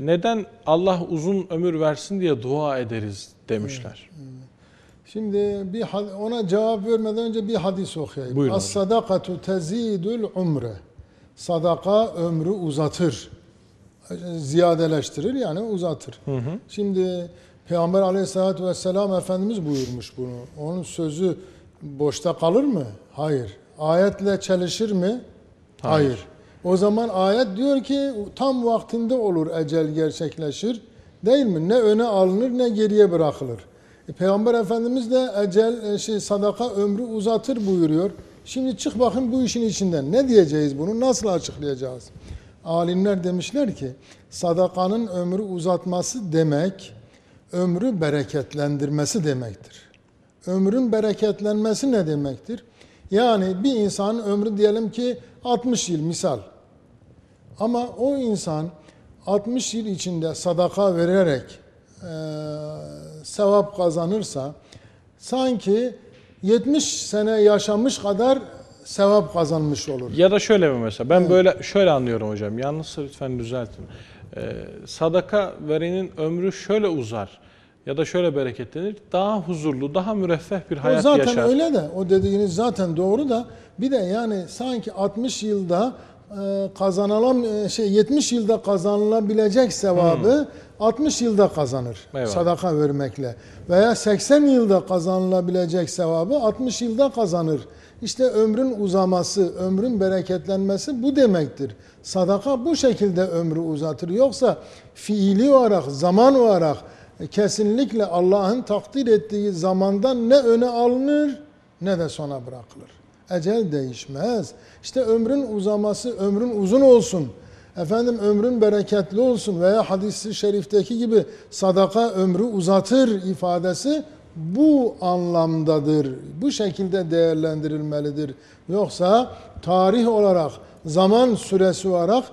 neden Allah uzun ömür versin diye dua ederiz demişler. Şimdi bir ona cevap vermeden önce bir hadis okuyayım. Buyurun As sadakatu tezidul umre. Sadaka ömrü uzatır. Ziyadeleştirir yani uzatır. Hı hı. Şimdi Peygamber aleyhissalatü vesselam Efendimiz buyurmuş bunu. Onun sözü boşta kalır mı? Hayır. Ayetle çelişir mi? Hayır. Hayır. O zaman ayet diyor ki tam vaktinde olur ecel gerçekleşir. Değil mi? Ne öne alınır ne geriye bırakılır. E, Peygamber Efendimiz de ecel e, şey sadaka ömrü uzatır buyuruyor. Şimdi çık bakın bu işin içinden. Ne diyeceğiz bunu? Nasıl açıklayacağız? Alimler demişler ki sadakanın ömrü uzatması demek ömrü bereketlendirmesi demektir. Ömrün bereketlenmesi ne demektir? Yani bir insanın ömrü diyelim ki 60 yıl misal. Ama o insan 60 yıl içinde sadaka vererek e, sevap kazanırsa sanki 70 sene yaşamış kadar sevap kazanmış olur. Ya da şöyle mi mesela? Ben böyle şöyle anlıyorum hocam. Yanlışsa lütfen düzeltin. Ee, sadaka verenin ömrü şöyle uzar ya da şöyle bereketlenir. Daha huzurlu, daha müreffeh bir O hayat zaten yaşar. öyle de o dediğiniz zaten doğru da bir de yani sanki 60 yılda e, kazanılan e, şey 70 yılda kazanılabilecek sevabı 60 yılda kazanır Hmm. Eyvallah. sadaka vermekle veya 80 yılda kazanılabilecek sevabı 60 yılda kazanır. İşte ömrün uzaması, ömrün bereketlenmesi bu demektir. Sadaka bu şekilde ömrü uzatır. Yoksa fiili olarak, zaman olarak kesinlikle Allah'ın takdir ettiği zamandan ne öne alınır ne de sona bırakılır. Ecel değişmez. İşte ömrün uzaması, ömrün uzun olsun. Efendim ömrün bereketli olsun veya hadisi şerifteki gibi sadaka ömrü uzatır ifadesi bu anlamdadır. Bu şekilde değerlendirilmelidir. Yoksa tarih olarak, zaman süresi olarak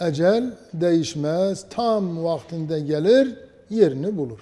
ecel değişmez. Tam vaktinde gelir, yerini bulur.